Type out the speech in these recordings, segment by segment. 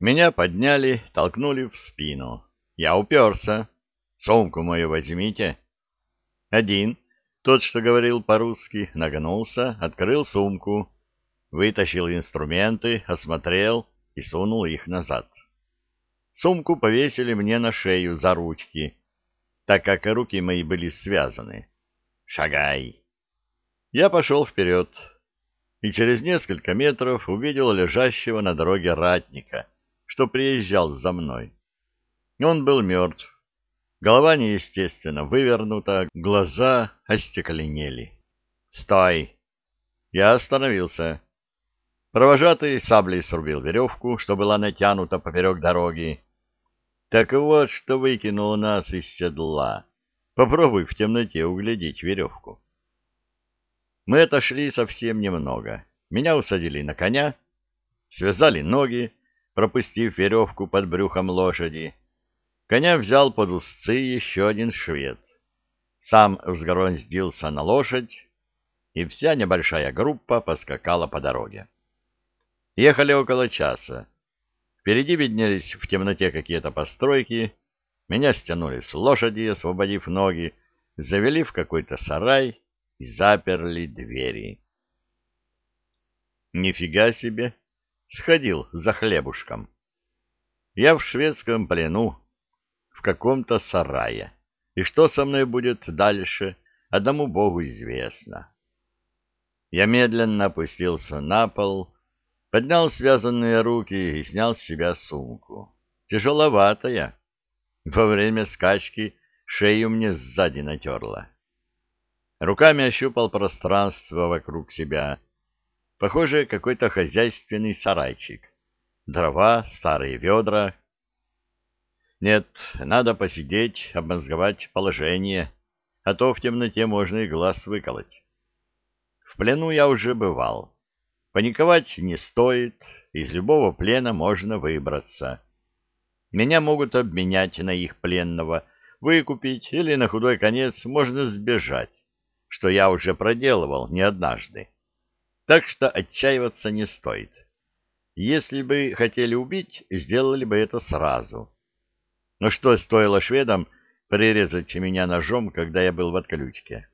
Меня подняли, толкнули в спину. Я уперся. Сумку мою возьмите. Один, тот, что говорил по-русски, нагнулся, открыл сумку, вытащил инструменты, осмотрел и сунул их назад. Сумку повесили мне на шею за ручки, так как руки мои были связаны. «Шагай!» Я пошел вперед и через несколько метров увидел лежащего на дороге ратника, что приезжал за мной. Он был мертв. Голова неестественно вывернута, глаза остекленели. «Стой!» Я остановился. Провожатый саблей срубил веревку, что была натянута поперек дороги. Так вот, что выкинул нас из седла. Попробуй в темноте углядеть веревку. Мы отошли совсем немного. Меня усадили на коня, связали ноги, пропустив веревку под брюхом лошади. Коня взял под узцы еще один швед. Сам взгоронздился на лошадь, и вся небольшая группа поскакала по дороге. Ехали около часа. Впереди виднелись в темноте какие-то постройки. Меня стянули с лошади, освободив ноги, завели в какой-то сарай и заперли двери. Нифига себе! Сходил за хлебушком. Я в шведском плену, в каком-то сарае. И что со мной будет дальше, одному богу известно. Я медленно опустился на пол, поднял связанные руки и снял с себя сумку. Тяжеловатая. Во время скачки шею мне сзади натерла. Руками ощупал пространство вокруг себя. Похоже, какой-то хозяйственный сарайчик. Дрова, старые ведра. Нет, надо посидеть, обмозговать положение, а то в темноте можно и глаз выколоть. В плену я уже бывал. Паниковать не стоит, из любого плена можно выбраться. Меня могут обменять на их пленного, выкупить, или на худой конец можно сбежать, что я уже проделывал не однажды. Так что отчаиваться не стоит. Если бы хотели убить, сделали бы это сразу. Но что стоило шведам прирезать меня ножом, когда я был в отключке?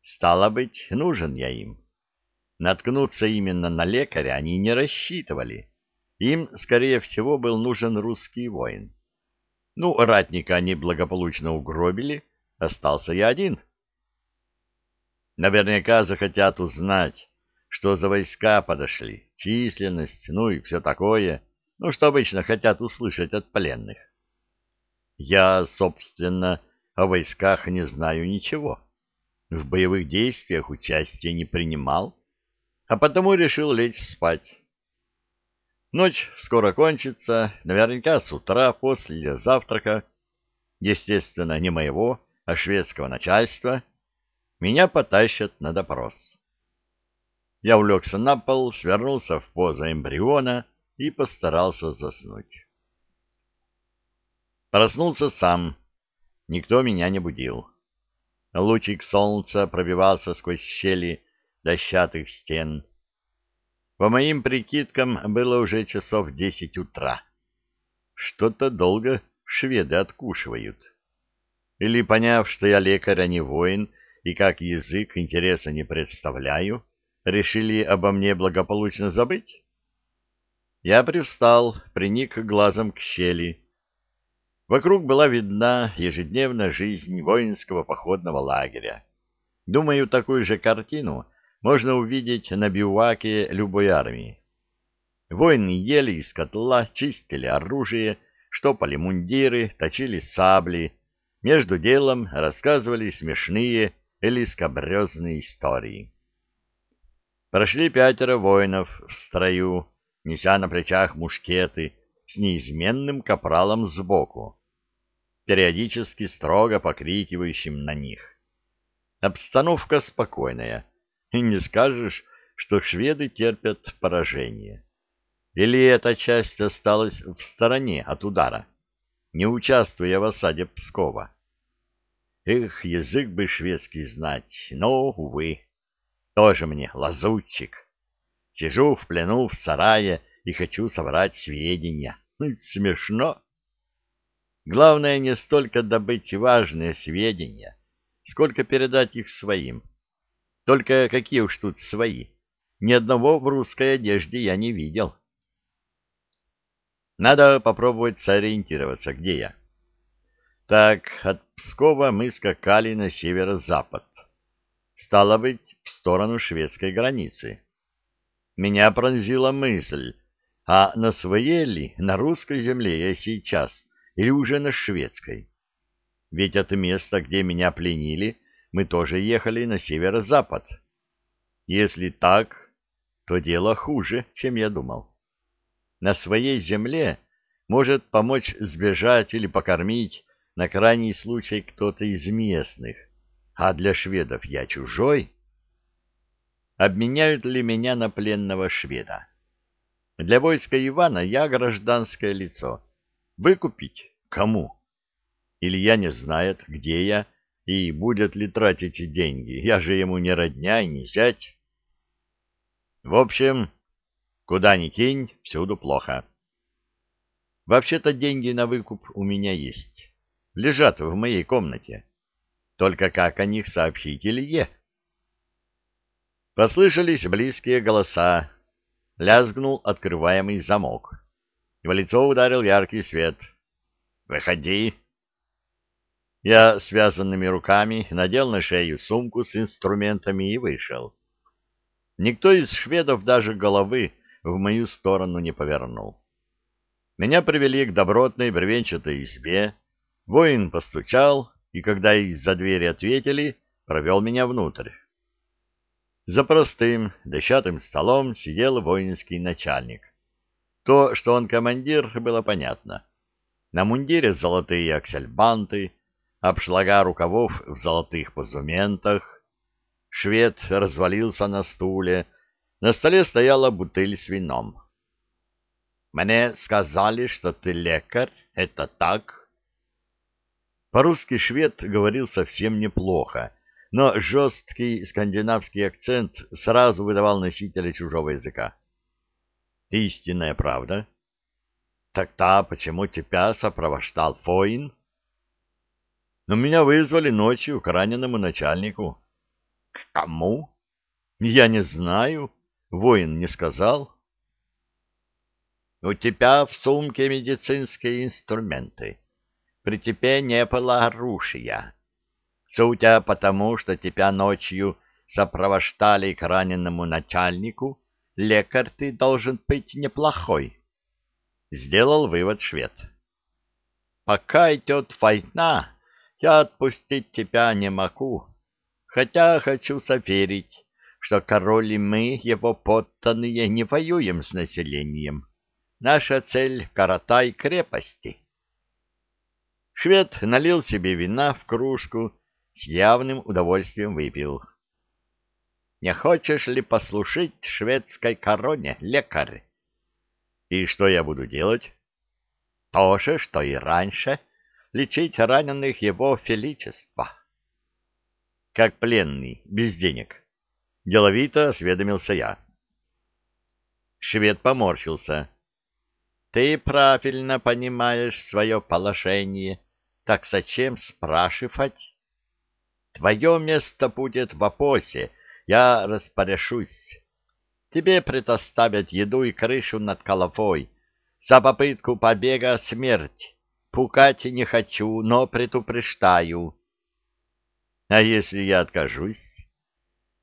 Стало быть, нужен я им. Наткнуться именно на лекаря они не рассчитывали. Им, скорее всего, был нужен русский воин. Ну, ратника они благополучно угробили, остался я один. Наверняка захотят узнать, что за войска подошли, численность, ну и все такое, ну, что обычно хотят услышать от пленных. Я, собственно, о войсках не знаю ничего. В боевых действиях участия не принимал а потому решил лечь спать. Ночь скоро кончится, наверняка с утра после завтрака, естественно, не моего, а шведского начальства, меня потащат на допрос. Я улегся на пол, свернулся в позу эмбриона и постарался заснуть. Проснулся сам, никто меня не будил. Лучик солнца пробивался сквозь щели дощатых стен. По моим прикидкам, было уже часов десять утра. Что-то долго шведы откушивают. Или, поняв, что я лекарь, а не воин, и как язык интереса не представляю, решили обо мне благополучно забыть? Я привстал, приник глазом к щели. Вокруг была видна ежедневная жизнь воинского походного лагеря. Думаю, такую же картину можно увидеть на биваке любой армии. Воины ели из котла, чистили оружие, штопали мундиры, точили сабли, между делом рассказывали смешные или скобрезные истории. Прошли пятеро воинов в строю, неся на плечах мушкеты с неизменным капралом сбоку, периодически строго покрикивающим на них. Обстановка спокойная, и не скажешь, что шведы терпят поражение. Или эта часть осталась в стороне от удара, не участвуя в осаде Пскова. Эх, язык бы шведский знать, но, увы, тоже мне лазутчик. Сижу в плену в сарае и хочу собрать сведения. Смешно. Главное не столько добыть важные сведения, сколько передать их своим. Только какие уж тут свои. Ни одного в русской одежде я не видел. Надо попробовать сориентироваться, где я. Так, от Пскова мы скакали на северо-запад. Стало быть, в сторону шведской границы. Меня пронзила мысль, а на своей ли, на русской земле я сейчас, или уже на шведской? Ведь от места, где меня пленили, мы тоже ехали на северо-запад. Если так, то дело хуже, чем я думал. На своей земле может помочь сбежать или покормить на крайний случай кто-то из местных, а для шведов я чужой. Обменяют ли меня на пленного шведа? Для войска Ивана я гражданское лицо. Выкупить кому? Илья не знает, где я и будет ли тратить деньги. Я же ему не родня и не зять. В общем, куда ни кинь, всюду плохо. Вообще-то деньги на выкуп у меня есть. Лежат в моей комнате. Только как о них сообщить Илье? Послышались близкие голоса. Лязгнул открываемый замок. В лицо ударил яркий свет. «Выходи!» Я связанными руками надел на шею сумку с инструментами и вышел. Никто из шведов даже головы в мою сторону не повернул. Меня привели к добротной бревенчатой избе. Воин постучал, и когда из-за двери ответили, провел меня внутрь. За простым дощатым столом сидел воинский начальник. То, что он командир, было понятно. На мундире золотые аксельбанты, обшлага рукавов в золотых позументах. Швед развалился на стуле. На столе стояла бутыль с вином. «Мне сказали, что ты лекарь. Это так?» По-русски швед говорил совсем неплохо, но жесткий скандинавский акцент сразу выдавал носителя чужого языка. «Истинная правда?» «Так-то почему тебя сопровождал Фоин?» но меня вызвали ночью к раненому начальнику. — К кому? — Я не знаю. Воин не сказал. — У тебя в сумке медицинские инструменты. При тебе не было оружия. Судя по тому, что тебя ночью сопровождали к раненому начальнику, лекарь ты должен быть неплохой. Сделал вывод швед. Пока идет война, я отпустить тебя не могу, хотя хочу соверить, что король и мы, его подданные, не воюем с населением. Наша цель — Каратай крепости. Швед налил себе вина в кружку, с явным удовольствием выпил. «Не хочешь ли послушать шведской короне, лекарь?» «И что я буду делать?» «То же, что и раньше» лечить раненых его величества. Как пленный, без денег. Деловито осведомился я. Швед поморщился. Ты правильно понимаешь свое положение, так зачем спрашивать? Твое место будет в опосе, я распоряжусь. Тебе предоставят еду и крышу над головой. За попытку побега смерть. Пукать не хочу, но предупреждаю. А если я откажусь?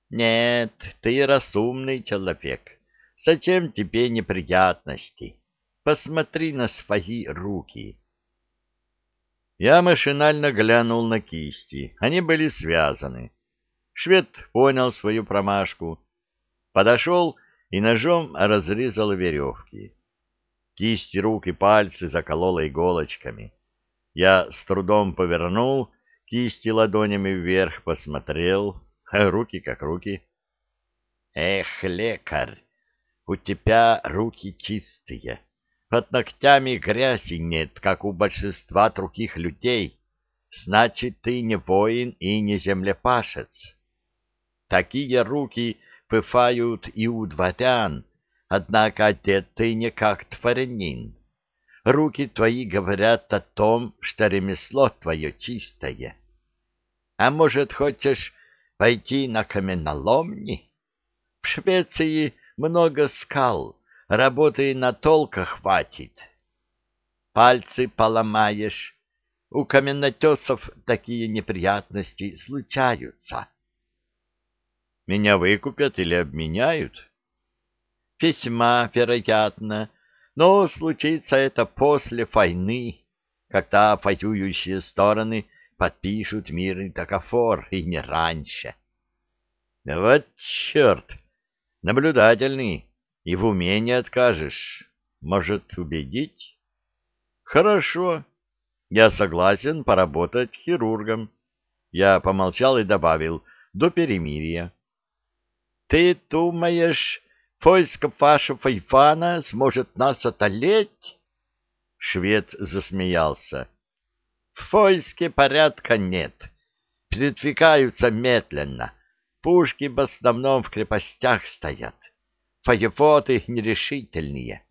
Нет, ты разумный человек. Зачем тебе неприятности? Посмотри на свои руки. Я машинально глянул на кисти. Они были связаны. Швед понял свою промашку. Подошел и ножом разрезал веревки. Кисти рук и пальцы закололо иголочками. Я с трудом повернул кисти ладонями вверх, посмотрел, руки как руки. Эх, лекарь, у тебя руки чистые. Под ногтями грязи нет, как у большинства других людей. Значит, ты не воин и не землепашец. Такие руки бывают и у дворян, однако одет ты не как дворянин. руки твои говорят о том, что ремесло твое чистое. А может, хочешь пойти на каменоломни? В Швеции много скал, работы на толка хватит. Пальцы поломаешь. У каменотесов такие неприятности случаются. Меня выкупят или обменяют? Весьма вероятно, но случится это после войны, когда воюющие стороны подпишут мирный договор, и не раньше. Вот черт! Наблюдательный, и в уме не откажешь. Может, убедить? Хорошо, я согласен поработать хирургом. Я помолчал и добавил, до перемирия. Ты думаешь, войско вашего Ивана сможет нас отолеть? Швед засмеялся. В войске порядка нет. Передвигаются медленно. Пушки в основном в крепостях стоят. Воеводы нерешительные.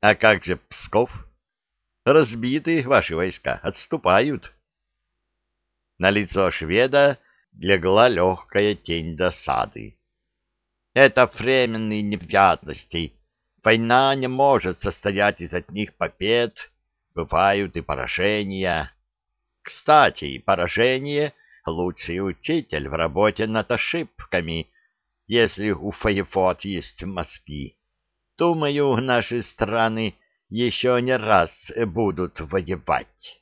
А как же Псков? Разбиты ваши войска, отступают. На лицо шведа легла легкая тень досады. Это временные неприятности. Война не может состоять из одних побед, бывают и поражения. Кстати, поражение — лучший учитель в работе над ошибками, если у Фаефот есть мозги. Думаю, наши страны еще не раз будут воевать.